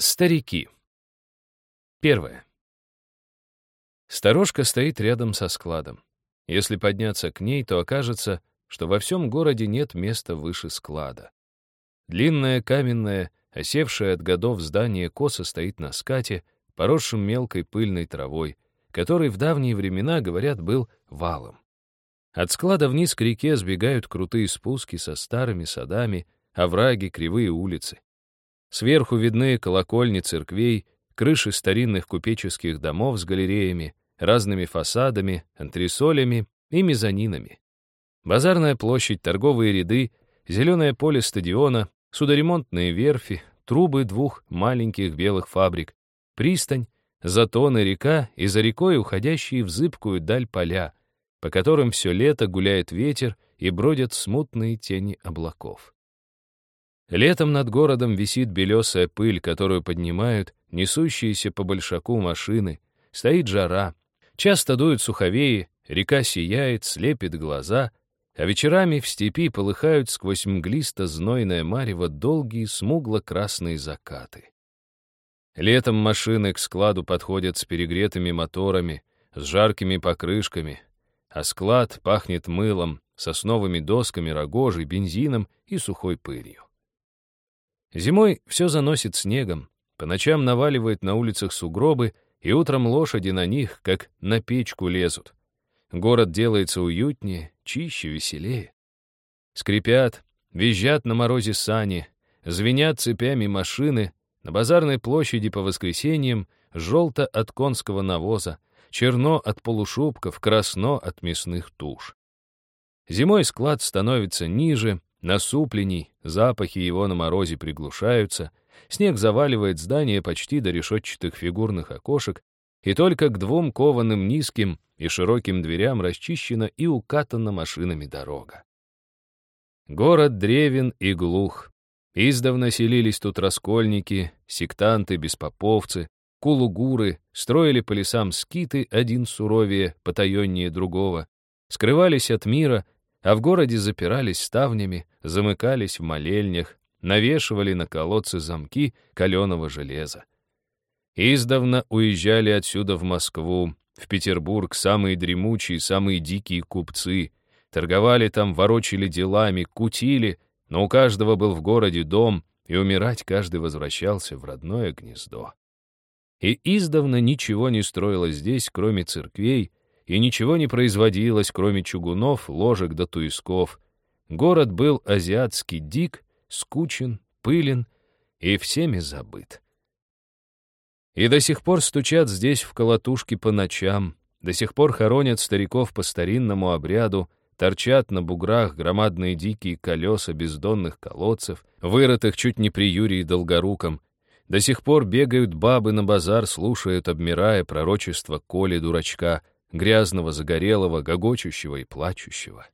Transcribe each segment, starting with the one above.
Старики. Первое. Сторожка стоит рядом со складом. Если подняться к ней, то окажется, что во всем городе нет места выше склада. Длинное каменное, осевшее от годов здание косо стоит на скате, поросшем мелкой пыльной травой, который в давние времена, говорят, был валом. От склада вниз к реке сбегают крутые спуски со старыми садами, овраги, кривые улицы. Сверху видны колокольни церквей, крыши старинных купеческих домов с галереями, разными фасадами, антресолями и мезонинами. Базарная площадь, торговые ряды, зеленое поле стадиона, судоремонтные верфи, трубы двух маленьких белых фабрик, пристань, затоны река и за рекой уходящие в зыбкую даль поля, по которым все лето гуляет ветер и бродят смутные тени облаков. Летом над городом висит белесая пыль, которую поднимают несущиеся по большаку машины. Стоит жара. Часто дуют суховеи, река сияет, слепит глаза, а вечерами в степи полыхают сквозь мглисто-знойное марево долгие смугло-красные закаты. Летом машины к складу подходят с перегретыми моторами, с жаркими покрышками, а склад пахнет мылом, сосновыми досками, рогожей, бензином и сухой пылью. Зимой все заносит снегом, по ночам наваливает на улицах сугробы, и утром лошади на них, как на печку, лезут. Город делается уютнее, чище, веселее. Скрипят, визжат на морозе сани, звенят цепями машины, на базарной площади по воскресеньям желто от конского навоза, черно от полушубков, красно от мясных туш. Зимой склад становится ниже, насуплений, запахи его на морозе приглушаются, снег заваливает здание почти до решетчатых фигурных окошек, и только к двум кованым низким и широким дверям расчищена и укатана машинами дорога. Город древен и глух. Издавна селились тут раскольники, сектанты, беспоповцы, кулугуры, строили по лесам скиты, один суровее, потаеннее другого, скрывались от мира, а в городе запирались ставнями, замыкались в молельнях, навешивали на колодцы замки каленого железа. Издавна уезжали отсюда в Москву, в Петербург самые дремучие, самые дикие купцы, торговали там, ворочали делами, кутили, но у каждого был в городе дом, и умирать каждый возвращался в родное гнездо. И издавна ничего не строилось здесь, кроме церквей, и ничего не производилось, кроме чугунов, ложек да туисков. Город был азиатский дик, скучен, пылен и всеми забыт. И до сих пор стучат здесь в колотушки по ночам, до сих пор хоронят стариков по старинному обряду, торчат на буграх громадные дикие колеса бездонных колодцев, вырытых чуть не при Юрии Долгоруком, до сих пор бегают бабы на базар, слушают, обмирая пророчество Коли Дурачка — грязного, загорелого, гогочущего и плачущего.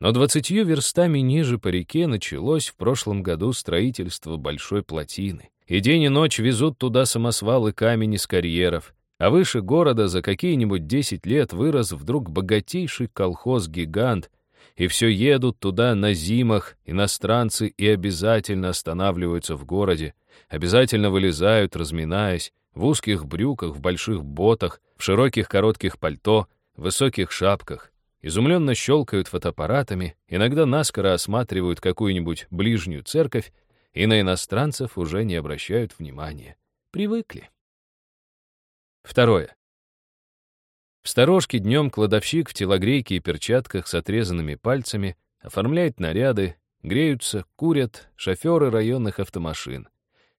Но двадцатью верстами ниже по реке началось в прошлом году строительство большой плотины. И день и ночь везут туда самосвалы камень из карьеров, а выше города за какие-нибудь десять лет вырос вдруг богатейший колхоз-гигант, и все едут туда на зимах, иностранцы и обязательно останавливаются в городе, обязательно вылезают, разминаясь, в узких брюках, в больших ботах, в широких коротких пальто, высоких шапках, изумленно щелкают фотоаппаратами, иногда наскоро осматривают какую-нибудь ближнюю церковь и на иностранцев уже не обращают внимания. Привыкли. Второе. В сторожке днем кладовщик в телогрейке и перчатках с отрезанными пальцами оформляет наряды, греются, курят шоферы районных автомашин.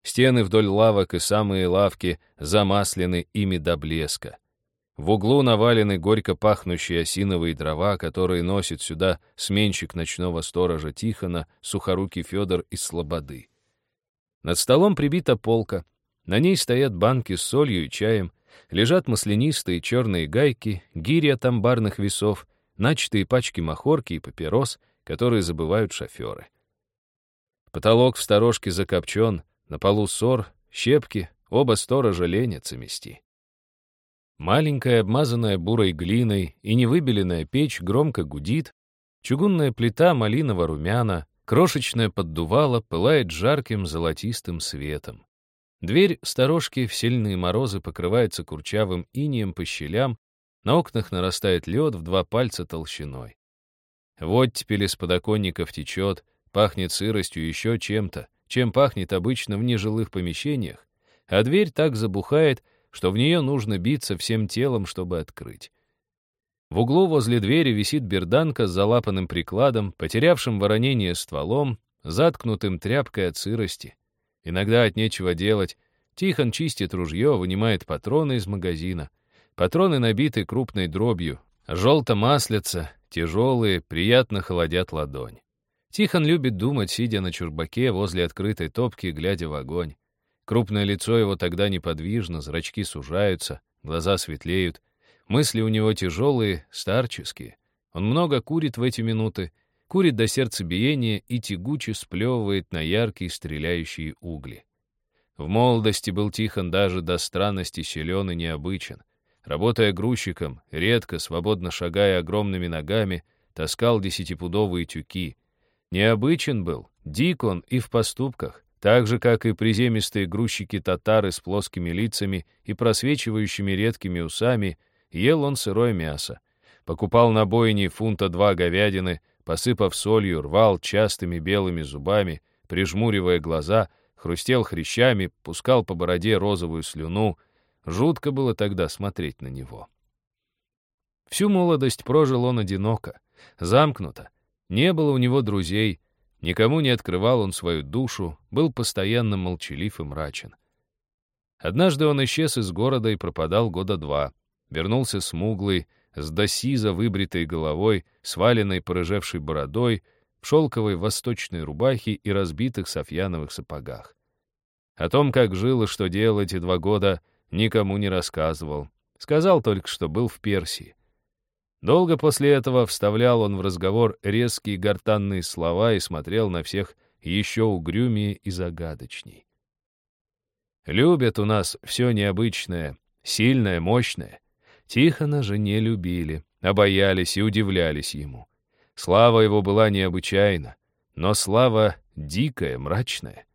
Стены вдоль лавок и самые лавки замаслены ими до блеска. В углу навалены горько пахнущие осиновые дрова, которые носит сюда сменщик ночного сторожа Тихона, сухорукий Федор из Слободы. Над столом прибита полка. На ней стоят банки с солью и чаем, лежат маслянистые черные гайки, гири от амбарных весов, начатые пачки махорки и папирос, которые забывают шоферы. Потолок в сторожке закопчен, на полу ссор, щепки, оба сторожа ленятся мести. Маленькая, обмазанная бурой глиной и невыбеленная печь громко гудит, чугунная плита малиново-румяна, крошечное поддувало пылает жарким золотистым светом. Дверь сторожки в сильные морозы покрывается курчавым инием по щелям, на окнах нарастает лед в два пальца толщиной. Вот теперь из подоконников течет, пахнет сыростью еще чем-то, чем пахнет обычно в нежилых помещениях, а дверь так забухает, что в нее нужно биться всем телом, чтобы открыть. В углу возле двери висит берданка с залапанным прикладом, потерявшим воронение стволом, заткнутым тряпкой от сырости. Иногда от нечего делать. Тихон чистит ружье, вынимает патроны из магазина. Патроны набиты крупной дробью, желто-маслица, тяжелые, приятно холодят ладонь. Тихон любит думать, сидя на чурбаке возле открытой топки, глядя в огонь. Крупное лицо его тогда неподвижно, зрачки сужаются, глаза светлеют. Мысли у него тяжелые, старческие. Он много курит в эти минуты, курит до сердцебиения и тягуче сплевывает на яркие стреляющие угли. В молодости был Тихон даже до странности силен и необычен. Работая грузчиком, редко, свободно шагая огромными ногами, таскал десятипудовые тюки. Необычен был, дик он и в поступках, так же, как и приземистые грузчики-татары с плоскими лицами и просвечивающими редкими усами, ел он сырое мясо. Покупал на бойне фунта два говядины, посыпав солью, рвал частыми белыми зубами, прижмуривая глаза, хрустел хрящами, пускал по бороде розовую слюну. Жутко было тогда смотреть на него. Всю молодость прожил он одиноко, замкнуто. Не было у него друзей, никому не открывал он свою душу, был постоянно молчалив и мрачен. Однажды он исчез из города и пропадал года два. Вернулся смуглый, с досиза выбритой головой, сваленной порыжевшей бородой, в шелковой восточной рубахе и разбитых софьяновых сапогах. О том, как жил и что делал эти два года, никому не рассказывал. Сказал только, что был в Персии. Долго после этого вставлял он в разговор резкие гортанные слова и смотрел на всех еще угрюмее и загадочней. Любят у нас все необычное, сильное, мощное. Тихона же не любили, а и удивлялись ему. Слава его была необычайна, но слава дикая, мрачная.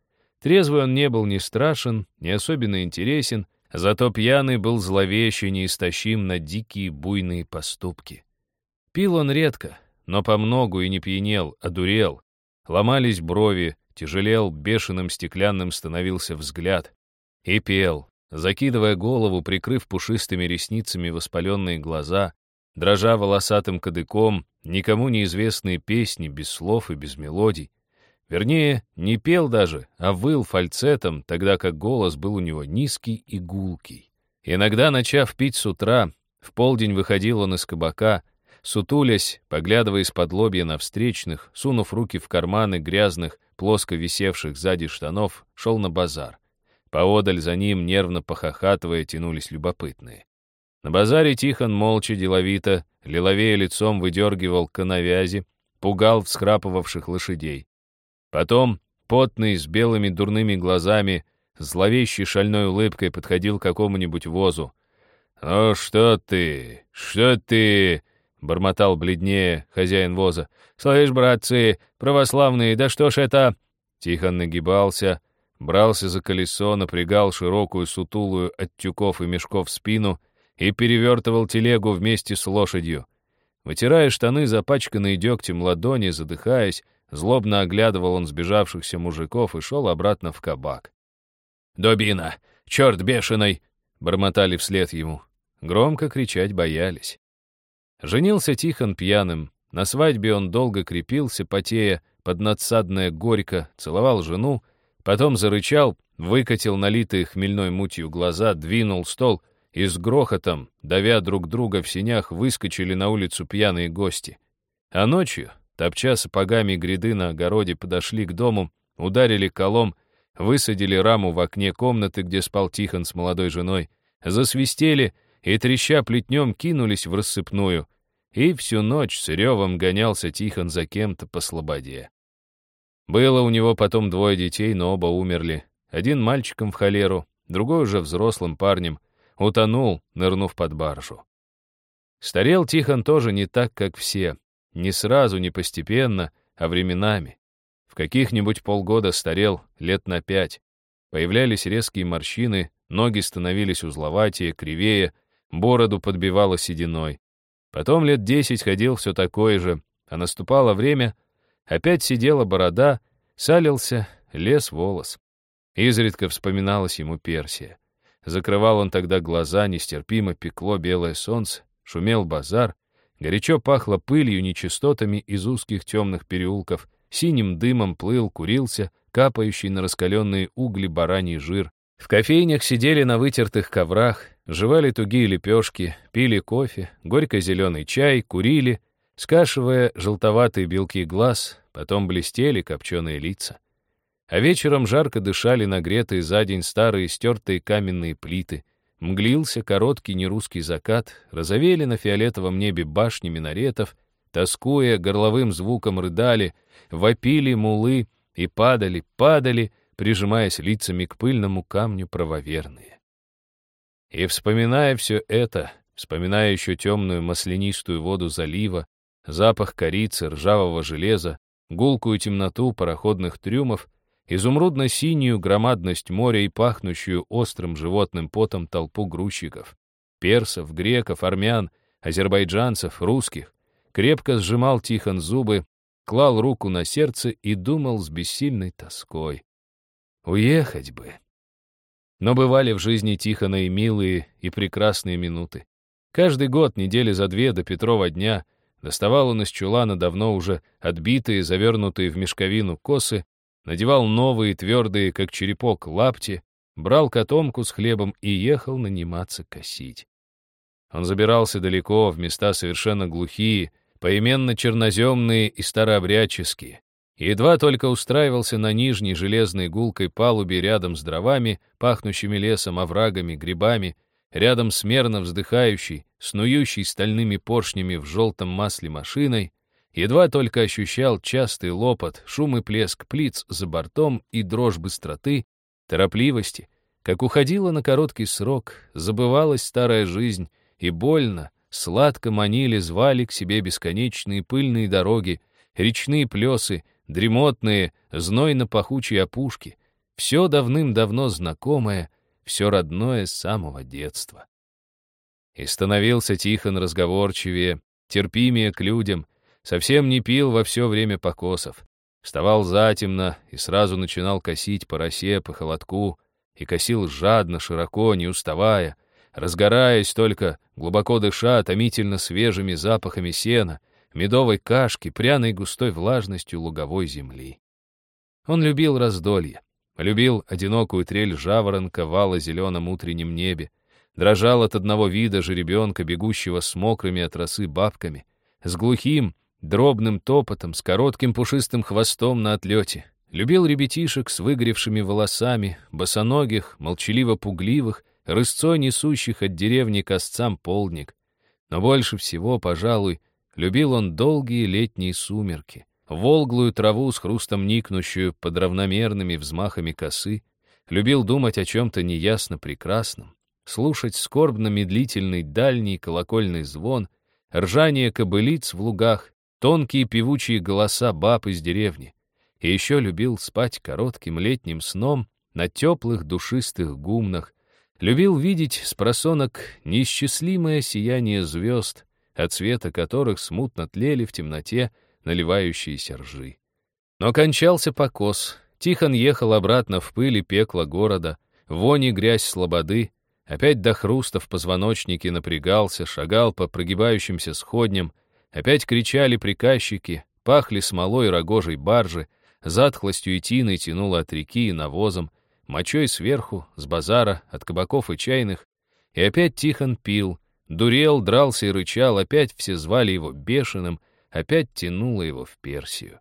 Трезвый он не был ни страшен, ни особенно интересен, зато пьяный был зловеще неистощим на дикие буйные поступки. Пил он редко, но помногу и не пьянел, а дурел. Ломались брови, тяжелел, бешеным стеклянным становился взгляд. И пел, закидывая голову, прикрыв пушистыми ресницами воспаленные глаза, дрожа волосатым кадыком, никому неизвестные песни без слов и без мелодий. Вернее, не пел даже, а выл фальцетом, тогда как голос был у него низкий и гулкий. Иногда, начав пить с утра, в полдень выходил он из кабака, сутулясь, поглядывая из-под лобья на встречных, сунув руки в карманы грязных, плоско висевших сзади штанов, шел на базар. Поодаль за ним, нервно похохатывая, тянулись любопытные. На базаре Тихон молча, деловито, лиловея лицом выдергивал коновязи, пугал всхрапывавших лошадей. Потом, потный, с белыми дурными глазами, зловещей шальной улыбкой подходил к какому-нибудь возу. «Ну что ты? Что ты?» — бормотал бледнее хозяин воза. «Слышь, братцы, православные, да что ж это?» Тихон нагибался, брался за колесо, напрягал широкую сутулую от тюков и мешков спину и перевертывал телегу вместе с лошадью. Вытирая штаны, запачканные дегтем ладони, задыхаясь, злобно оглядывал он сбежавшихся мужиков и шел обратно в кабак. «Добина! Черт бешеный!» — бормотали вслед ему. Громко кричать боялись. Женился Тихон пьяным. На свадьбе он долго крепился, потея, под надсадное горько, целовал жену, Потом зарычал, выкатил налитые хмельной мутью глаза, двинул стол, и с грохотом, давя друг друга в синях, выскочили на улицу пьяные гости. А ночью, топча сапогами гряды на огороде, подошли к дому, ударили колом, высадили раму в окне комнаты, где спал Тихон с молодой женой, засвистели и, треща плетнем, кинулись в рассыпную. И всю ночь с ревом гонялся Тихон за кем-то по слободе. Было у него потом двое детей, но оба умерли. Один мальчиком в холеру, другой уже взрослым парнем. Утонул, нырнув под баржу. Старел Тихон тоже не так, как все. Не сразу, не постепенно, а временами. В каких-нибудь полгода старел лет на пять. Появлялись резкие морщины, ноги становились узловатее, кривее, бороду подбивало сединой. Потом лет десять ходил все такое же, а наступало время, опять сидела борода, салился, лес волос. Изредка вспоминалась ему Персия. Закрывал он тогда глаза, нестерпимо пекло белое солнце, шумел базар, горячо пахло пылью, нечистотами из узких темных переулков, синим дымом плыл, курился, капающий на раскаленные угли бараний жир. В кофейнях сидели на вытертых коврах, жевали тугие лепешки, пили кофе, горько-зеленый чай, курили, скашивая желтоватые белки глаз, потом блестели копченые лица. А вечером жарко дышали нагретые за день старые стертые каменные плиты. Мглился короткий нерусский закат, розовели на фиолетовом небе башни минаретов, тоскуя, горловым звуком рыдали, вопили мулы и падали, падали, прижимаясь лицами к пыльному камню правоверные. И вспоминая все это, вспоминая еще темную маслянистую воду залива, запах корицы, ржавого железа, гулкую темноту пароходных трюмов, изумрудно-синюю громадность моря и пахнущую острым животным потом толпу грузчиков, персов, греков, армян, азербайджанцев, русских, крепко сжимал Тихон зубы, клал руку на сердце и думал с бессильной тоской. Уехать бы. Но бывали в жизни Тихона и милые, и прекрасные минуты. Каждый год, недели за две до Петрова дня, доставал он из чулана давно уже отбитые, завернутые в мешковину косы надевал новые, твердые, как черепок, лапти, брал котомку с хлебом и ехал наниматься косить. Он забирался далеко, в места совершенно глухие, поименно черноземные и старообрядческие. Едва только устраивался на нижней железной гулкой палубе рядом с дровами, пахнущими лесом, оврагами, грибами, рядом с мерно вздыхающей, снующей стальными поршнями в желтом масле машиной, Едва только ощущал частый лопот, шум и плеск плиц за бортом и дрожь быстроты, торопливости, как уходила на короткий срок, забывалась старая жизнь, и больно, сладко манили, звали к себе бесконечные пыльные дороги, речные плесы, дремотные, знойно-пахучие опушки, все давным-давно знакомое, все родное с самого детства. И становился Тихон разговорчивее, терпимее к людям, Совсем не пил во все время покосов. Вставал затемно и сразу начинал косить по росе, по холодку, и косил жадно, широко, не уставая, разгораясь только, глубоко дыша, томительно свежими запахами сена, медовой кашки, пряной густой влажностью луговой земли. Он любил раздолье, любил одинокую трель жаворонка вала зеленом утреннем небе, дрожал от одного вида жеребенка, бегущего с мокрыми от росы бабками, с глухим, дробным топотом, с коротким пушистым хвостом на отлете. Любил ребятишек с выгоревшими волосами, босоногих, молчаливо-пугливых, рысцой несущих от деревни косцам полдник. Но больше всего, пожалуй, любил он долгие летние сумерки, волглую траву с хрустом никнущую под равномерными взмахами косы, любил думать о чем-то неясно прекрасном, слушать скорбно-медлительный дальний колокольный звон, ржание кобылиц в лугах, тонкие певучие голоса баб из деревни. И еще любил спать коротким летним сном на теплых душистых гумнах, любил видеть с просонок неисчислимое сияние звезд, от света которых смутно тлели в темноте наливающиеся ржи. Но кончался покос, Тихон ехал обратно в пыли пекла города, вони грязь слободы, опять до хруста в позвоночнике напрягался, шагал по прогибающимся сходням, Опять кричали приказчики, пахли смолой рогожей баржи, затхлостью и тиной тянуло от реки и навозом, мочой сверху, с базара, от кабаков и чайных. И опять Тихон пил, дурел, дрался и рычал, опять все звали его бешеным, опять тянуло его в Персию.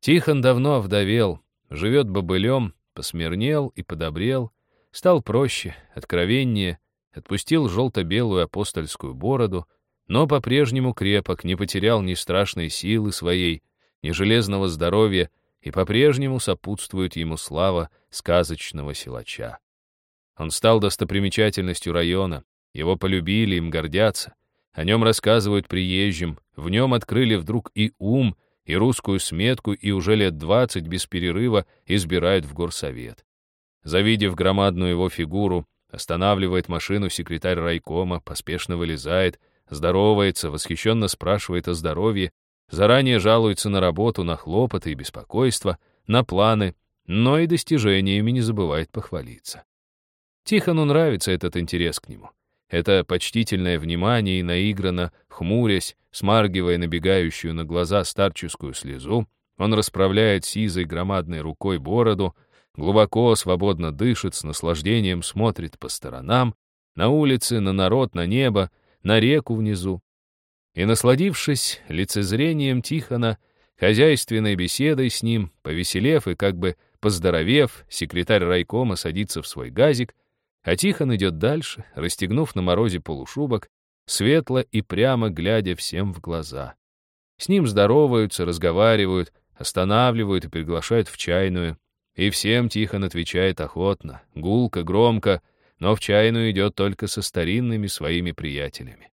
Тихон давно овдовел, живет бобылем, посмирнел и подобрел, стал проще, откровеннее, отпустил желто-белую апостольскую бороду, но по-прежнему крепок, не потерял ни страшной силы своей, ни железного здоровья, и по-прежнему сопутствует ему слава сказочного силача. Он стал достопримечательностью района, его полюбили, им гордятся, о нем рассказывают приезжим, в нем открыли вдруг и ум, и русскую сметку, и уже лет двадцать без перерыва избирают в горсовет. Завидев громадную его фигуру, останавливает машину секретарь райкома, поспешно вылезает, здоровается, восхищенно спрашивает о здоровье, заранее жалуется на работу, на хлопоты и беспокойство, на планы, но и достижениями не забывает похвалиться. Тихону нравится этот интерес к нему. Это почтительное внимание и наигранно, хмурясь, смаргивая набегающую на глаза старческую слезу, он расправляет сизой громадной рукой бороду, глубоко, свободно дышит, с наслаждением смотрит по сторонам, на улицы, на народ, на небо, на реку внизу. И, насладившись лицезрением Тихона, хозяйственной беседой с ним, повеселев и как бы поздоровев, секретарь райкома садится в свой газик, а Тихон идет дальше, расстегнув на морозе полушубок, светло и прямо глядя всем в глаза. С ним здороваются, разговаривают, останавливают и приглашают в чайную. И всем Тихон отвечает охотно, гулко, громко, но в чайную идет только со старинными своими приятелями.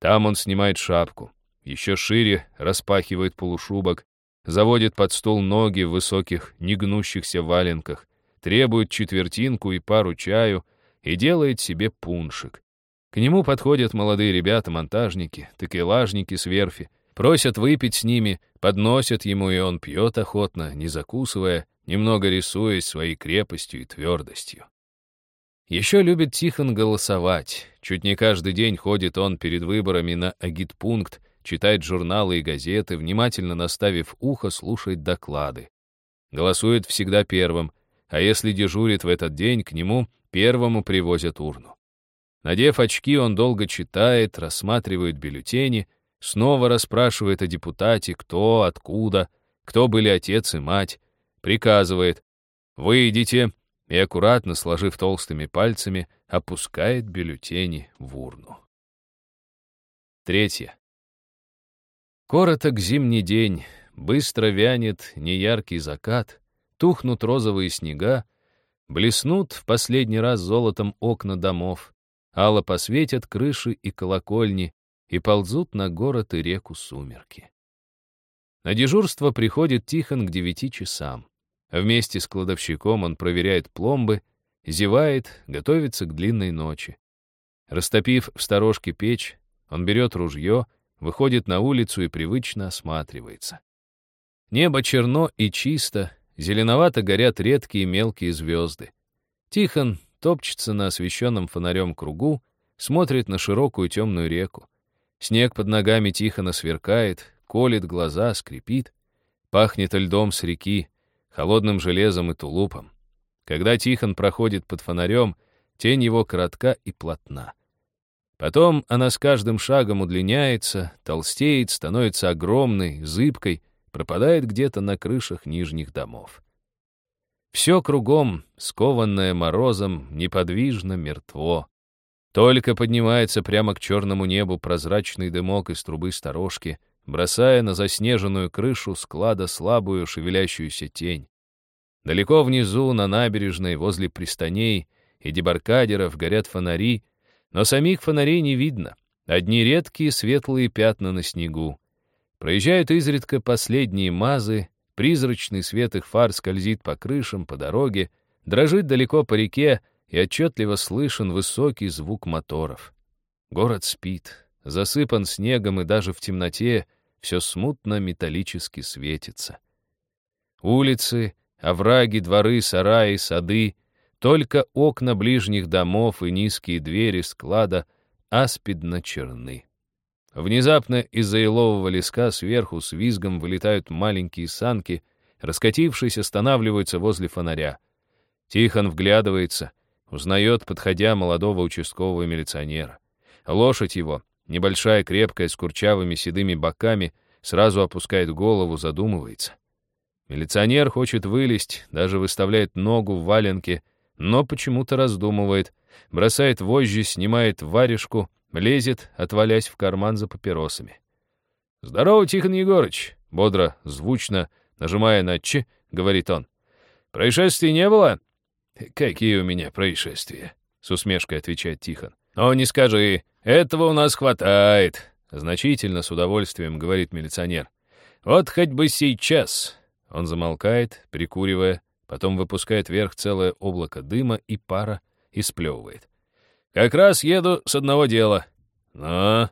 Там он снимает шапку, еще шире распахивает полушубок, заводит под стол ноги в высоких, негнущихся валенках, требует четвертинку и пару чаю и делает себе пуншик. К нему подходят молодые ребята-монтажники, текелажники с верфи, просят выпить с ними, подносят ему, и он пьет охотно, не закусывая, немного рисуясь своей крепостью и твердостью. Еще любит Тихон голосовать. Чуть не каждый день ходит он перед выборами на агитпункт, читает журналы и газеты, внимательно наставив ухо, слушает доклады. Голосует всегда первым, а если дежурит в этот день, к нему первому привозят урну. Надев очки, он долго читает, рассматривает бюллетени, снова расспрашивает о депутате, кто, откуда, кто были отец и мать, приказывает «Выйдите», и, аккуратно сложив толстыми пальцами, опускает бюллетени в урну. Третье. Короток зимний день, быстро вянет неяркий закат, тухнут розовые снега, блеснут в последний раз золотом окна домов, ало посветят крыши и колокольни, и ползут на город и реку сумерки. На дежурство приходит Тихон к девяти часам. Вместе с кладовщиком он проверяет пломбы, зевает, готовится к длинной ночи. Растопив в сторожке печь, он берет ружье, выходит на улицу и привычно осматривается. Небо черно и чисто, зеленовато горят редкие мелкие звезды. Тихон топчется на освещенном фонарем кругу, смотрит на широкую темную реку. Снег под ногами Тихона сверкает, колет глаза, скрипит. Пахнет льдом с реки, холодным железом и тулупом. Когда Тихон проходит под фонарем, тень его коротка и плотна. Потом она с каждым шагом удлиняется, толстеет, становится огромной, зыбкой, пропадает где-то на крышах нижних домов. Все кругом, скованное морозом, неподвижно, мертво. Только поднимается прямо к черному небу прозрачный дымок из трубы сторожки — бросая на заснеженную крышу склада слабую шевелящуюся тень. Далеко внизу, на набережной, возле пристаней и дебаркадеров горят фонари, но самих фонарей не видно. Одни редкие светлые пятна на снегу. Проезжают изредка последние мазы, призрачный свет их фар скользит по крышам, по дороге, дрожит далеко по реке, и отчетливо слышен высокий звук моторов. Город спит, засыпан снегом и даже в темноте все смутно металлически светится. Улицы, овраги, дворы, сараи, сады, только окна ближних домов и низкие двери склада аспидно черны. Внезапно из-за елового леска сверху с визгом вылетают маленькие санки, раскатившись, останавливаются возле фонаря. Тихон вглядывается, узнает, подходя молодого участкового милиционера. Лошадь его, Небольшая, крепкая, с курчавыми седыми боками, сразу опускает голову, задумывается. Милиционер хочет вылезть, даже выставляет ногу в валенке, но почему-то раздумывает, бросает вожжи, снимает варежку, лезет, отвалясь в карман за папиросами. «Здорово, Тихон Егорыч!» — бодро, звучно, нажимая на «ч», говорит он. «Происшествий не было?» «Какие у меня происшествия?» — с усмешкой отвечает Тихон. «О, не скажи, этого у нас хватает», — значительно с удовольствием говорит милиционер. «Вот хоть бы сейчас». Он замолкает, прикуривая, потом выпускает вверх целое облако дыма и пара и сплевывает. «Как раз еду с одного дела». «Ну,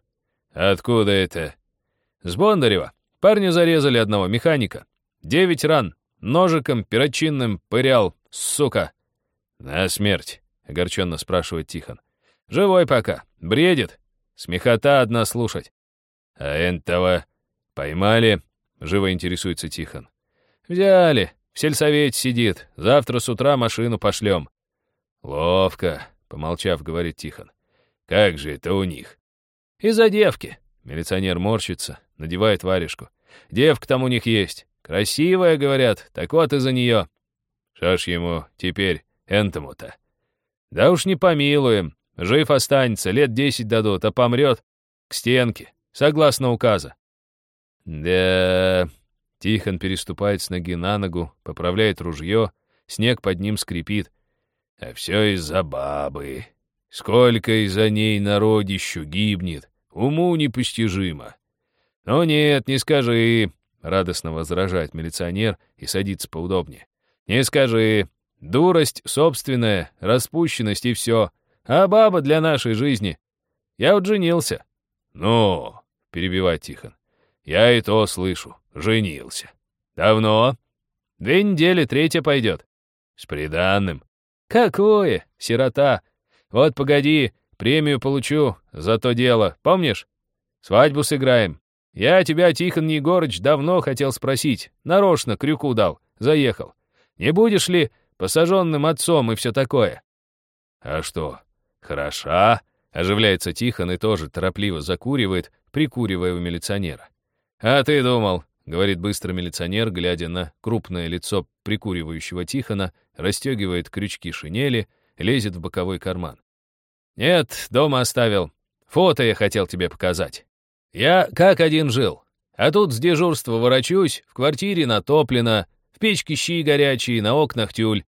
откуда это?» «С Бондарева. Парня зарезали одного, механика. Девять ран, ножиком перочинным пырял, сука». «На смерть», — огорченно спрашивает Тихон. «Живой пока. Бредит. Смехота одна слушать». «А энтого поймали?» — живо интересуется Тихон. «Взяли. В сельсовете сидит. Завтра с утра машину пошлем». «Ловко», — помолчав, говорит Тихон. «Как же это у них?» «Из-за девки». Милиционер морщится, надевает варежку. «Девка там у них есть. Красивая, говорят. Так вот из-за нее». «Что ж ему теперь, энтому-то?» «Да уж не помилуем. Жив останется, лет десять дадут, а помрет к стенке, согласно указа». «Да...» Тихон переступает с ноги на ногу, поправляет ружье, снег под ним скрипит. А все из-за бабы. Сколько из-за ней народищу гибнет, уму непостижимо. «Ну нет, не скажи», — радостно возражает милиционер и садится поудобнее. «Не скажи. Дурость собственная, распущенность и все. А баба для нашей жизни. Я вот женился». «Ну», — перебивает Тихон, — «я и то слышу. Женился. Давно? Две недели, третья пойдет. С приданным. Какое? Сирота. Вот погоди, премию получу за то дело, помнишь? Свадьбу сыграем. Я тебя, Тихон Егорыч, давно хотел спросить. Нарочно крюку дал. Заехал. Не будешь ли посаженным отцом и все такое? А что, хороша? Оживляется Тихон и тоже торопливо закуривает, прикуривая у милиционера. А ты думал, — говорит быстро милиционер, глядя на крупное лицо прикуривающего Тихона, расстегивает крючки шинели, лезет в боковой карман. «Нет, дома оставил. Фото я хотел тебе показать. Я как один жил. А тут с дежурства ворочусь, в квартире натоплено, в печке щи горячие, на окнах тюль.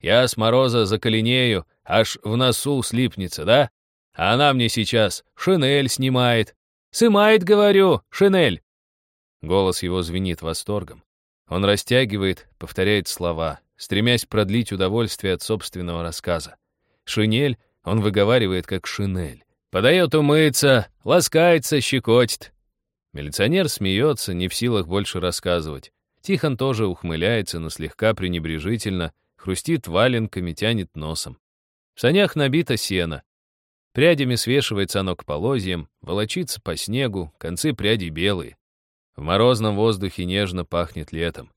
Я с мороза заколенею, аж в носу слипнется, да? А она мне сейчас шинель снимает. Сымает, говорю, шинель. Голос его звенит восторгом. Он растягивает, повторяет слова, стремясь продлить удовольствие от собственного рассказа. Шинель он выговаривает как шинель. Подает умыться, ласкается, щекотит. Милиционер смеется, не в силах больше рассказывать. Тихон тоже ухмыляется, но слегка пренебрежительно, хрустит валенками, тянет носом. В санях набито сено. Прядями свешивается оно к полозьям, волочится по снегу, концы прядей белые. В морозном воздухе нежно пахнет летом.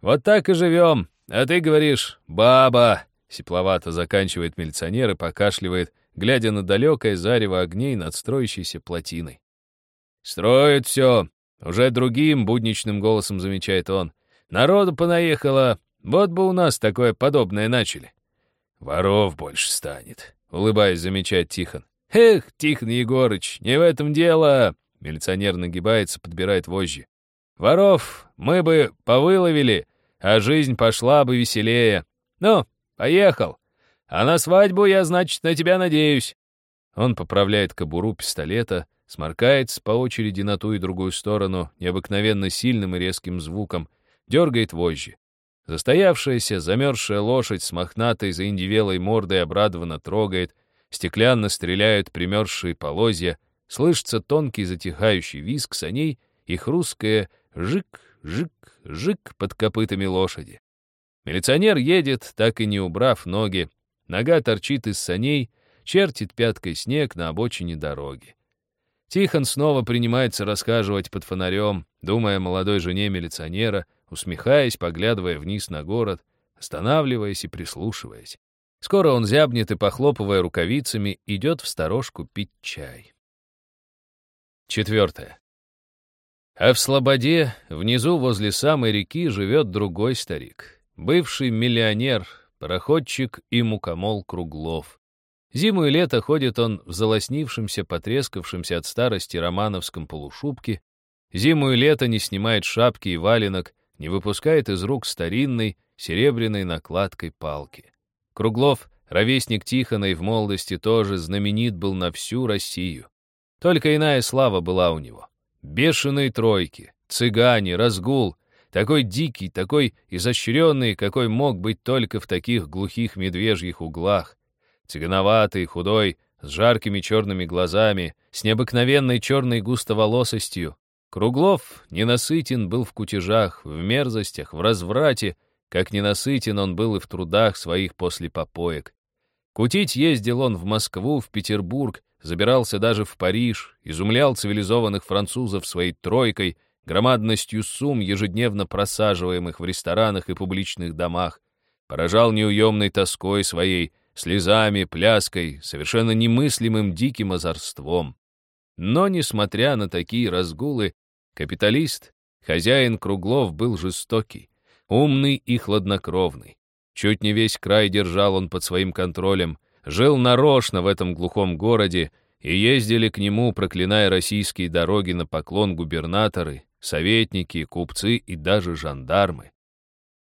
«Вот так и живем, а ты говоришь, баба!» Сепловато заканчивает милиционер и покашливает, глядя на далекое зарево огней над строящейся плотиной. «Строят все!» — уже другим будничным голосом замечает он. «Народу понаехало, вот бы у нас такое подобное начали». «Воров больше станет», — улыбаясь, замечает Тихон. «Эх, Тихон Егорыч, не в этом дело!» Милиционер нагибается, подбирает вожжи. «Воров мы бы повыловили, а жизнь пошла бы веселее. Ну, поехал. А на свадьбу я, значит, на тебя надеюсь». Он поправляет кобуру пистолета, сморкается по очереди на ту и другую сторону необыкновенно сильным и резким звуком, дергает вожжи. Застоявшаяся, замерзшая лошадь с мохнатой заиндивелой мордой обрадованно трогает, стеклянно стреляют примерзшие полозья, Слышится тонкий затихающий визг саней и хрусткое «жик-жик-жик» под копытами лошади. Милиционер едет, так и не убрав ноги. Нога торчит из саней, чертит пяткой снег на обочине дороги. Тихон снова принимается рассказывать под фонарем, думая о молодой жене милиционера, усмехаясь, поглядывая вниз на город, останавливаясь и прислушиваясь. Скоро он зябнет и, похлопывая рукавицами, идет в сторожку пить чай. Четвертое. А в Слободе, внизу возле самой реки, живет другой старик. Бывший миллионер, пароходчик и мукомол Круглов. Зиму и лето ходит он в залоснившемся, потрескавшемся от старости романовском полушубке. Зиму и лето не снимает шапки и валенок, не выпускает из рук старинной, серебряной накладкой палки. Круглов, ровесник Тихона и в молодости тоже знаменит был на всю Россию. Только иная слава была у него. Бешеные тройки, цыгане, разгул, такой дикий, такой изощренный, какой мог быть только в таких глухих медвежьих углах. Цыгановатый, худой, с жаркими черными глазами, с необыкновенной черной густоволосостью. Круглов ненасытен был в кутежах, в мерзостях, в разврате, как ненасытен он был и в трудах своих после попоек. Кутить ездил он в Москву, в Петербург, забирался даже в Париж, изумлял цивилизованных французов своей тройкой, громадностью сумм, ежедневно просаживаемых в ресторанах и публичных домах, поражал неуемной тоской своей, слезами, пляской, совершенно немыслимым диким озорством. Но, несмотря на такие разгулы, капиталист, хозяин Круглов был жестокий, умный и хладнокровный. Чуть не весь край держал он под своим контролем, жил нарочно в этом глухом городе, и ездили к нему, проклиная российские дороги на поклон губернаторы, советники, купцы и даже жандармы.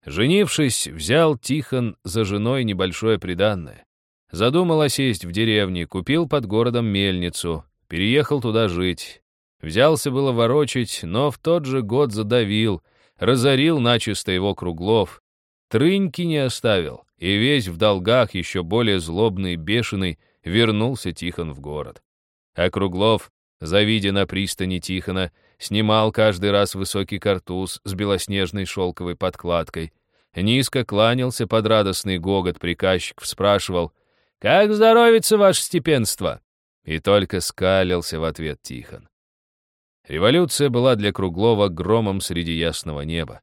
Женившись, взял Тихон за женой небольшое приданное. Задумал осесть в деревне, купил под городом мельницу, переехал туда жить. Взялся было ворочить, но в тот же год задавил, разорил начисто его Круглов, трыньки не оставил, и весь в долгах, еще более злобный и бешеный, вернулся Тихон в город. А Круглов, завидя на пристани Тихона, снимал каждый раз высокий картуз с белоснежной шелковой подкладкой, низко кланялся под радостный гогот, приказчик спрашивал, «Как здоровится ваше степенство?» И только скалился в ответ Тихон. Революция была для Круглова громом среди ясного неба.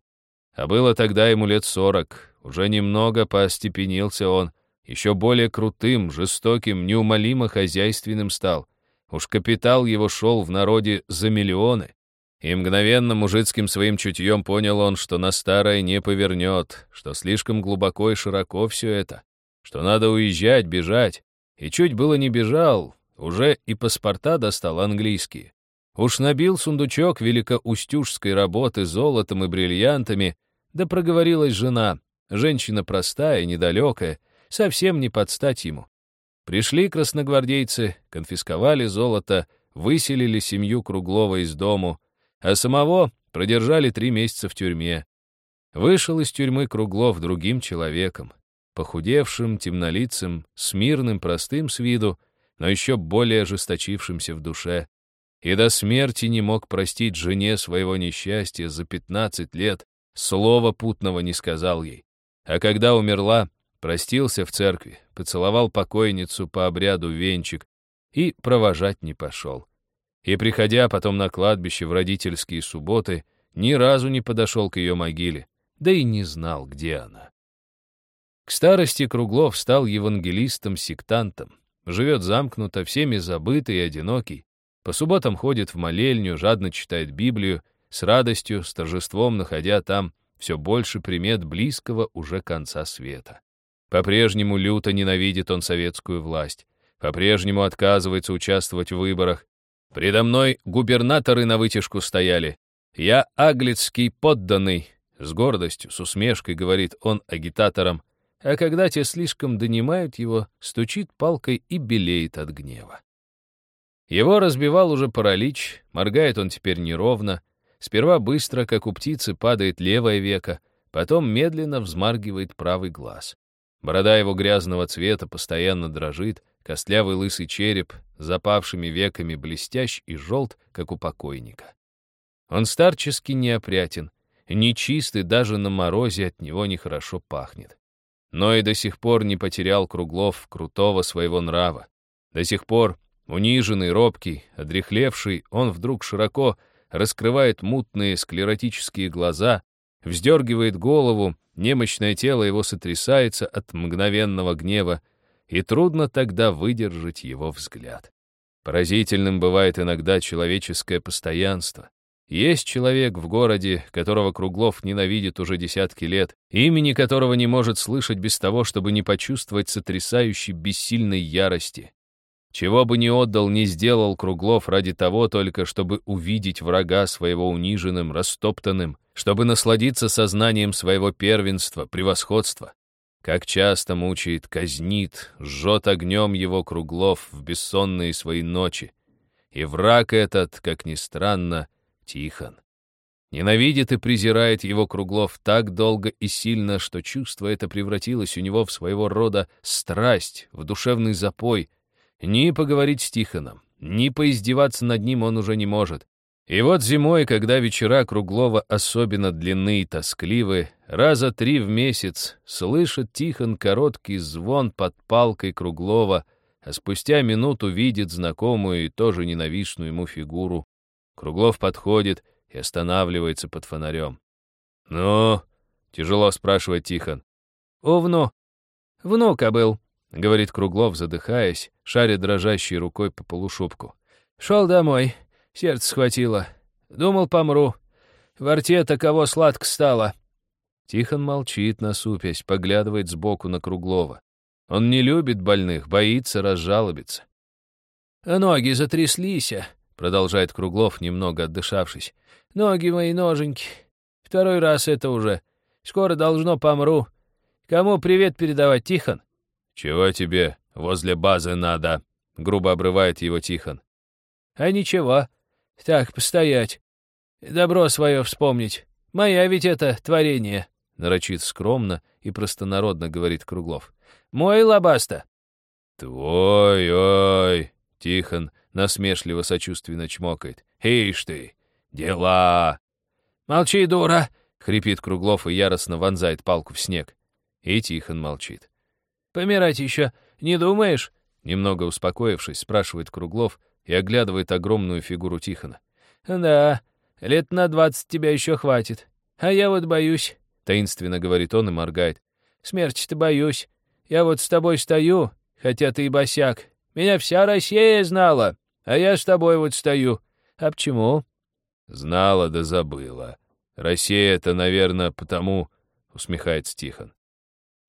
А было тогда ему лет сорок, уже немного поостепенился он, еще более крутым, жестоким, неумолимо хозяйственным стал. Уж капитал его шел в народе за миллионы. И мгновенно мужицким своим чутьем понял он, что на старое не повернет, что слишком глубоко и широко все это, что надо уезжать, бежать. И чуть было не бежал, уже и паспорта достал английские. Уж набил сундучок великоустюжской работы золотом и бриллиантами, да проговорилась жена, женщина простая, недалекая, совсем не подстать ему. Пришли красногвардейцы, конфисковали золото, выселили семью Круглова из дому, а самого продержали три месяца в тюрьме. Вышел из тюрьмы Круглов другим человеком, похудевшим, темнолицым, смирным, простым с виду, но еще более ожесточившимся в душе. И до смерти не мог простить жене своего несчастья за пятнадцать лет, слова путного не сказал ей. А когда умерла, простился в церкви, поцеловал покойницу по обряду венчик и провожать не пошел. И, приходя потом на кладбище в родительские субботы, ни разу не подошел к ее могиле, да и не знал, где она. К старости Круглов стал евангелистом-сектантом, живет замкнуто, всеми забытый и одинокий, по субботам ходит в молельню, жадно читает Библию, с радостью, с торжеством находя там все больше примет близкого уже конца света. По-прежнему люто ненавидит он советскую власть, по-прежнему отказывается участвовать в выборах. Предо мной губернаторы на вытяжку стояли. Я аглицкий подданный, с гордостью, с усмешкой говорит он агитаторам, а когда те слишком донимают его, стучит палкой и белеет от гнева. Его разбивал уже паралич, моргает он теперь неровно, Сперва быстро, как у птицы, падает левое веко, потом медленно взмаргивает правый глаз. Борода его грязного цвета постоянно дрожит, костлявый лысый череп запавшими веками блестящ и желт, как у покойника. Он старчески неопрятен, нечистый даже на морозе от него нехорошо пахнет. Но и до сих пор не потерял Круглов крутого своего нрава. До сих пор, униженный, робкий, одрехлевший, он вдруг широко раскрывает мутные склеротические глаза, вздергивает голову, немощное тело его сотрясается от мгновенного гнева, и трудно тогда выдержать его взгляд. Поразительным бывает иногда человеческое постоянство. Есть человек в городе, которого Круглов ненавидит уже десятки лет, имени которого не может слышать без того, чтобы не почувствовать сотрясающей бессильной ярости. Чего бы ни отдал, не сделал Круглов ради того только, чтобы увидеть врага своего униженным, растоптанным, чтобы насладиться сознанием своего первенства, превосходства. Как часто мучает, казнит, жжет огнем его Круглов в бессонные свои ночи. И враг этот, как ни странно, Тихон. Ненавидит и презирает его Круглов так долго и сильно, что чувство это превратилось у него в своего рода страсть, в душевный запой. Ни поговорить с Тихоном, ни поиздеваться над ним он уже не может. И вот зимой, когда вечера Круглова особенно длинны и тоскливы, раза три в месяц слышит Тихон короткий звон под палкой Круглова, а спустя минуту видит знакомую и тоже ненавистную ему фигуру. Круглов подходит — и останавливается под фонарем. «Ну?» — тяжело спрашивает Тихон. «У вну... внука был», — говорит Круглов, задыхаясь, шаря дрожащей рукой по полушубку. «Шел домой, сердце схватило. Думал, помру. В рте таково сладко стало». Тихон молчит, насупясь, поглядывает сбоку на Круглова. Он не любит больных, боится разжалобиться. «Ноги затряслись», — продолжает Круглов, немного отдышавшись. Ноги мои ноженьки. Второй раз это уже. Скоро должно помру. Кому привет передавать, Тихон? Чего тебе возле базы надо? Грубо обрывает его Тихон. А ничего. Так, постоять. Добро свое вспомнить. Моя ведь это творение. Нарочит скромно и простонародно говорит Круглов. Мой лобаста. Твой, ой, Тихон насмешливо сочувственно чмокает. Ишь ты, «Дела!» «Молчи, дура!» — хрипит Круглов и яростно вонзает палку в снег. И Тихон молчит. «Помирать еще не думаешь?» Немного успокоившись, спрашивает Круглов и оглядывает огромную фигуру Тихона. «Да, лет на двадцать тебя еще хватит. А я вот боюсь», — таинственно говорит он и моргает. «Смерти-то боюсь. Я вот с тобой стою, хотя ты и босяк. Меня вся Россия знала, а я с тобой вот стою. А почему?» Знала да забыла. Россия это, наверное, потому, — усмехается Тихон.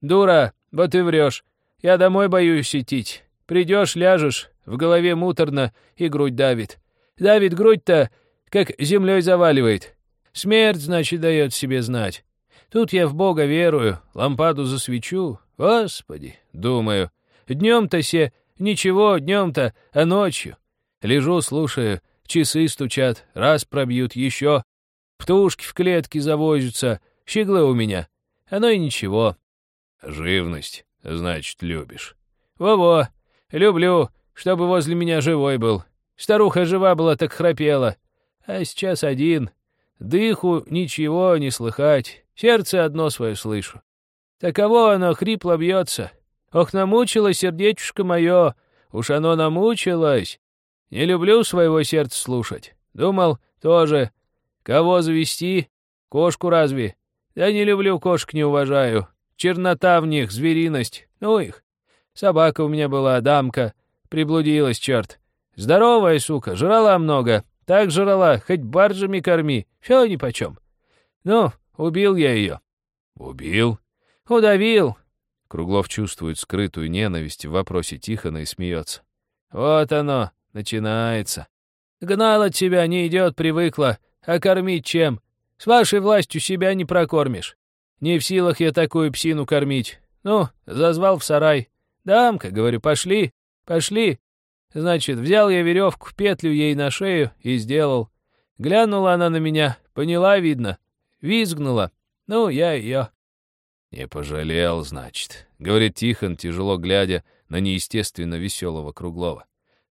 Дура, вот и врешь. Я домой боюсь идти. Придешь, ляжешь, в голове муторно и грудь давит. Давит грудь-то, как землей заваливает. Смерть, значит, дает себе знать. Тут я в Бога верую, лампаду засвечу. Господи, думаю, днем-то се ничего, днем-то, а ночью. Лежу, слушаю, Часы стучат, раз пробьют, еще. Птушки в клетке завозятся, щеглы у меня. Оно и ничего. Живность, значит, любишь. Во-во, люблю, чтобы возле меня живой был. Старуха жива была, так храпела. А сейчас один. Дыху ничего не слыхать, сердце одно свое слышу. Таково оно хрипло бьется. Ох, намучилось сердечко мое, уж оно намучилось. Не люблю своего сердца слушать. Думал, тоже. Кого завести? Кошку разве? Я не люблю кошек, не уважаю. Чернота в них, звериность. Ну их. Собака у меня была, дамка. Приблудилась, черт. Здоровая сука, жрала много. Так жрала, хоть баржами корми. Все нипочем. Ну, убил я ее. Убил? Удавил. Круглов чувствует скрытую ненависть в вопросе Тихона и смеется. Вот оно. Начинается. Гнал от тебя, не идет, привыкла. А кормить чем? С вашей властью себя не прокормишь. Не в силах я такую псину кормить. Ну, зазвал в сарай. Дамка, говорю, пошли, пошли. Значит, взял я веревку, петлю ей на шею и сделал. Глянула она на меня, поняла, видно. Визгнула. Ну, я ее. Не пожалел, значит, говорит Тихон, тяжело глядя на неестественно веселого Круглова.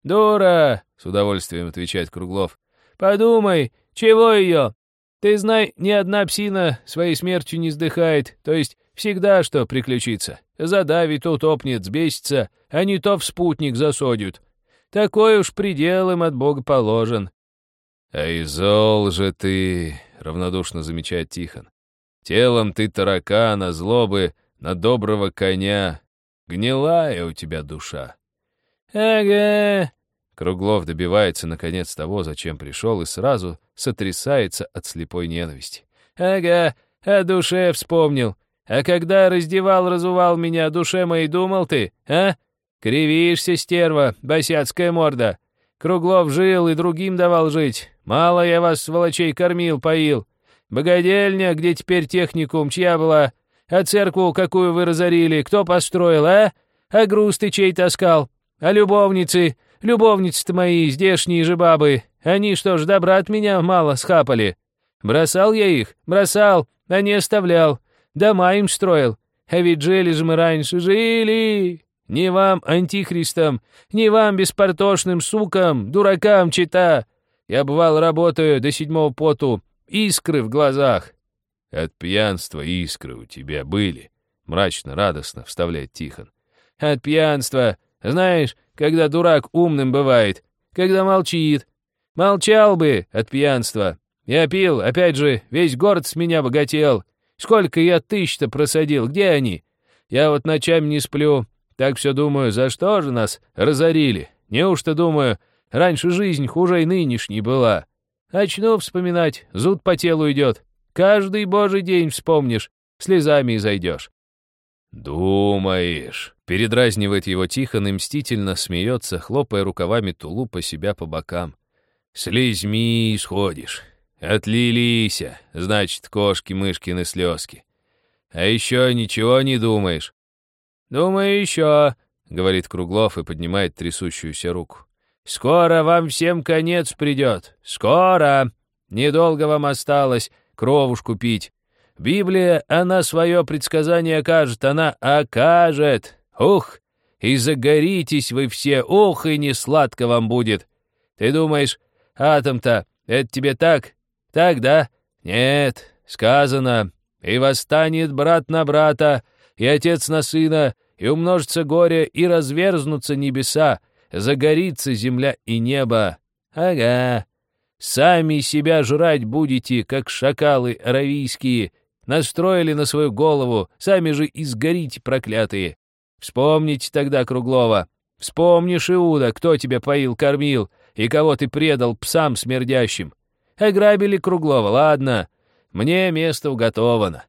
«Дура!» — с удовольствием отвечает Круглов. «Подумай, чего ее? Ты знай, ни одна псина своей смертью не сдыхает, то есть всегда что приключится. Задавит, утопнет, сбесится, а не то в спутник засодят. Такой уж предел им от Бога положен». «А и зол же ты!» — равнодушно замечает Тихон. «Телом ты таракана, злобы на доброго коня. Гнилая у тебя душа». «Ага!» Круглов добивается, наконец, того, зачем пришел, и сразу сотрясается от слепой ненависти. «Ага, о душе вспомнил. А когда раздевал-разувал меня, о душе моей думал ты, а? Кривишься, стерва, босяцкая морда. Круглов жил и другим давал жить. Мало я вас, сволочей, кормил, поил. Богадельня, где теперь техникум, чья была? А церкву, какую вы разорили, кто построил, а? А груз ты чей таскал? А любовницы, любовницы-то мои, здешние же бабы, они что ж, добра от меня мало схапали? Бросал я их, бросал, а не оставлял. Дома им строил. А ведь жили же мы раньше, жили. Не вам, антихристам, не вам, беспортошным сукам, дуракам чита. Я, бывал, работаю до седьмого поту, искры в глазах. От пьянства искры у тебя были, мрачно, радостно вставляет Тихон. От пьянства, знаешь, когда дурак умным бывает, когда молчит. Молчал бы от пьянства. Я пил, опять же, весь город с меня богател. Сколько я тысяч-то просадил, где они? Я вот ночами не сплю, так все думаю, за что же нас разорили? Неужто, думаю, раньше жизнь хуже и нынешней была? Очну вспоминать, зуд по телу идет. Каждый божий день вспомнишь, слезами и зайдешь. «Думаешь?» — передразнивает его Тихон и мстительно смеется, хлопая рукавами тулупа себя по бокам. «Слезьми сходишь. Отлилися, значит, кошки-мышкины слезки. А еще ничего не думаешь?» «Думаю, еще», — говорит Круглов и поднимает трясущуюся руку. «Скоро вам всем конец придет. Скоро. Недолго вам осталось кровушку пить. Библия, она свое предсказание окажет, она окажет. Ух, и загоритесь вы все, ух, и не сладко вам будет. Ты думаешь, атом-то, это тебе так? Так, да? Нет, сказано, и восстанет брат на брата, и отец на сына, и умножится горе, и разверзнутся небеса, загорится земля и небо. Ага, сами себя жрать будете, как шакалы аравийские, Настроили на свою голову, сами же и сгорите, проклятые. Вспомните тогда Круглова. Вспомнишь, Иуда, кто тебя поил, кормил, и кого ты предал псам смердящим. Ограбили Круглова, ладно. Мне место уготовано.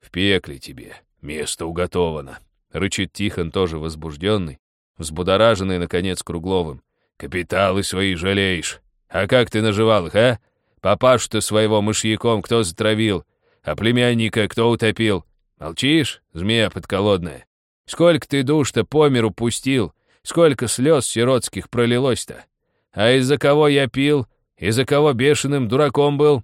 В пекле тебе место уготовано. Рычит Тихон, тоже возбужденный, взбудораженный, наконец, Кругловым. Капиталы свои жалеешь. А как ты наживал их, а? Папашу-то своего мышьяком кто затравил? А племянника кто утопил? Молчишь, змея подколодная? Сколько ты душ-то по миру пустил? Сколько слез сиротских пролилось-то? А из-за кого я пил? Из-за кого бешеным дураком был?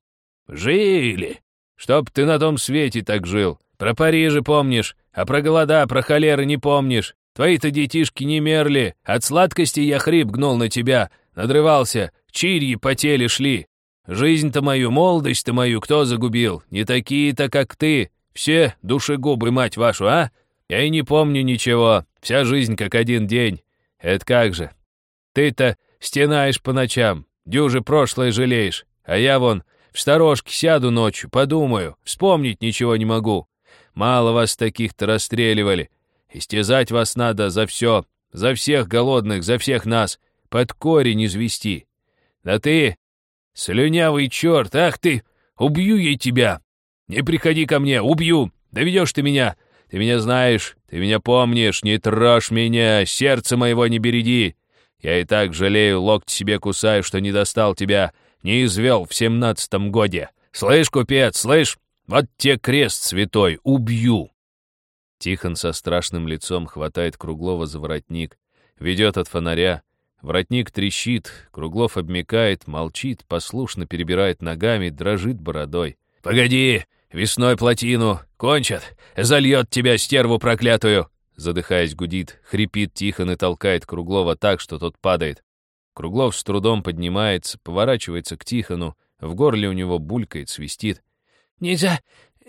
Жили! Чтоб ты на том свете так жил. Про Парижи помнишь, а про голода, про холеры не помнишь. Твои-то детишки не мерли. От сладкости я хрип гнул на тебя. Надрывался, чирьи по теле шли. Жизнь-то мою, молодость-то мою кто загубил? Не такие-то, как ты. Все душегубы, мать вашу, а? Я и не помню ничего. Вся жизнь как один день. Это как же? Ты-то стенаешь по ночам, дюжи прошлое жалеешь, а я вон в сторожке сяду ночью, подумаю, вспомнить ничего не могу. Мало вас таких-то расстреливали. Истязать вас надо за все, за всех голодных, за всех нас, под корень извести. Да ты «Слюнявый черт, ах ты! Убью ей тебя! Не приходи ко мне, убью! Доведешь ты меня! Ты меня знаешь, ты меня помнишь, не трожь меня, сердце моего не береги! Я и так жалею, локти себе кусаю, что не достал тебя, не извел в семнадцатом годе. Слышь, купец, слышь, вот те крест святой, убью!» Тихон со страшным лицом хватает Круглова за воротник, ведет от фонаря, Воротник трещит, Круглов обмекает, молчит, послушно перебирает ногами, дрожит бородой. «Погоди! Весной плотину! Кончат! Зальет тебя, стерву проклятую!» Задыхаясь, гудит, хрипит Тихон и толкает Круглова так, что тот падает. Круглов с трудом поднимается, поворачивается к Тихону, в горле у него булькает, свистит. «Не за...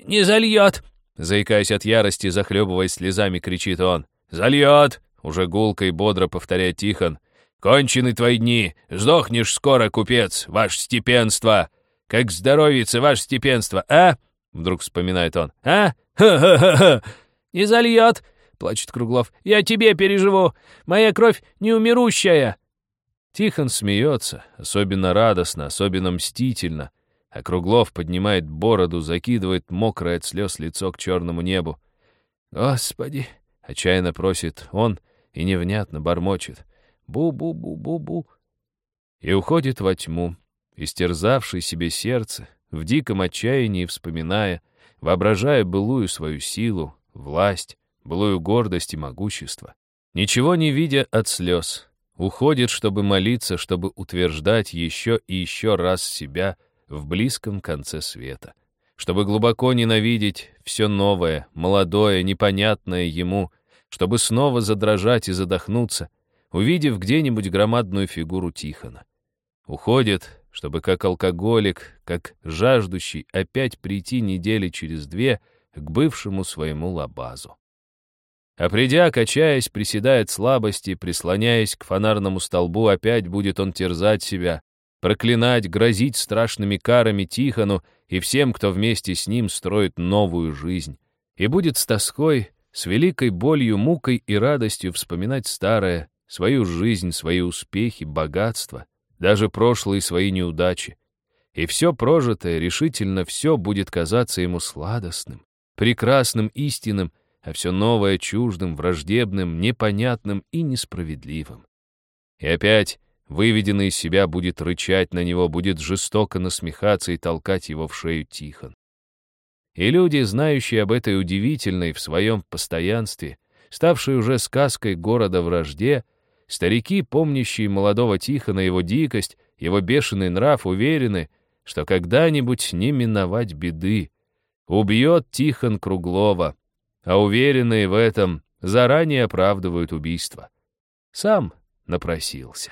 не зальет!» Заикаясь от ярости, захлебываясь слезами, кричит он. «Зальет!» — уже гулко и бодро повторяет Тихон. Кончены твои дни, сдохнешь скоро, купец, ваше степенство. Как здоровится ваше степенство, а?» Вдруг вспоминает он. «А? Ха-ха-ха-ха!» «Не зальет!» — плачет Круглов. «Я тебе переживу! Моя кровь неумерущая!» Тихон смеется, особенно радостно, особенно мстительно, а Круглов поднимает бороду, закидывает мокрое от слез лицо к черному небу. «Господи!» — отчаянно просит он и невнятно бормочет. Бу-бу-бу-бу-бу. И уходит во тьму, истерзавший себе сердце, в диком отчаянии вспоминая, воображая былую свою силу, власть, былую гордость и могущество. Ничего не видя от слез, уходит, чтобы молиться, чтобы утверждать еще и еще раз себя в близком конце света, чтобы глубоко ненавидеть все новое, молодое, непонятное ему, чтобы снова задрожать и задохнуться, увидев где-нибудь громадную фигуру Тихона. Уходит, чтобы как алкоголик, как жаждущий опять прийти недели через две к бывшему своему лабазу. А придя, качаясь, приседает слабости, прислоняясь к фонарному столбу, опять будет он терзать себя, проклинать, грозить страшными карами Тихону и всем, кто вместе с ним строит новую жизнь, и будет с тоской, с великой болью, мукой и радостью вспоминать старое, свою жизнь, свои успехи, богатство, даже прошлые свои неудачи. И все прожитое, решительно все будет казаться ему сладостным, прекрасным, истинным, а все новое чуждым, враждебным, непонятным и несправедливым. И опять выведенный из себя будет рычать на него, будет жестоко насмехаться и толкать его в шею Тихон. И люди, знающие об этой удивительной в своем постоянстве, ставшей уже сказкой города вражде, старики, помнящие молодого Тихона, его дикость, его бешеный нрав, уверены, что когда-нибудь не миновать беды. Убьет Тихон Круглова, а уверенные в этом заранее оправдывают убийство. Сам напросился.